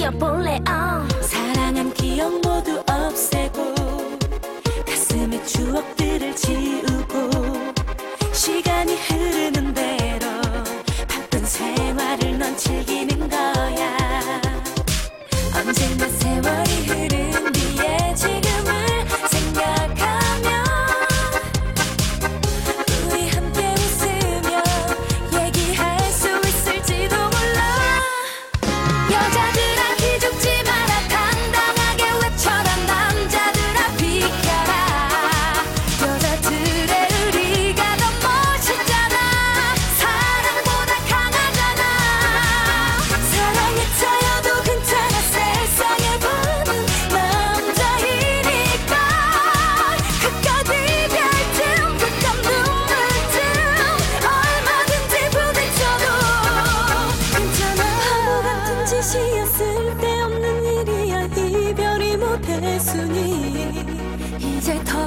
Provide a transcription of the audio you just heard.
즐겨볼래 uh. 어. 사랑한 기억 모두 없애고 가슴에 추억들을 지워 단순히 이제 더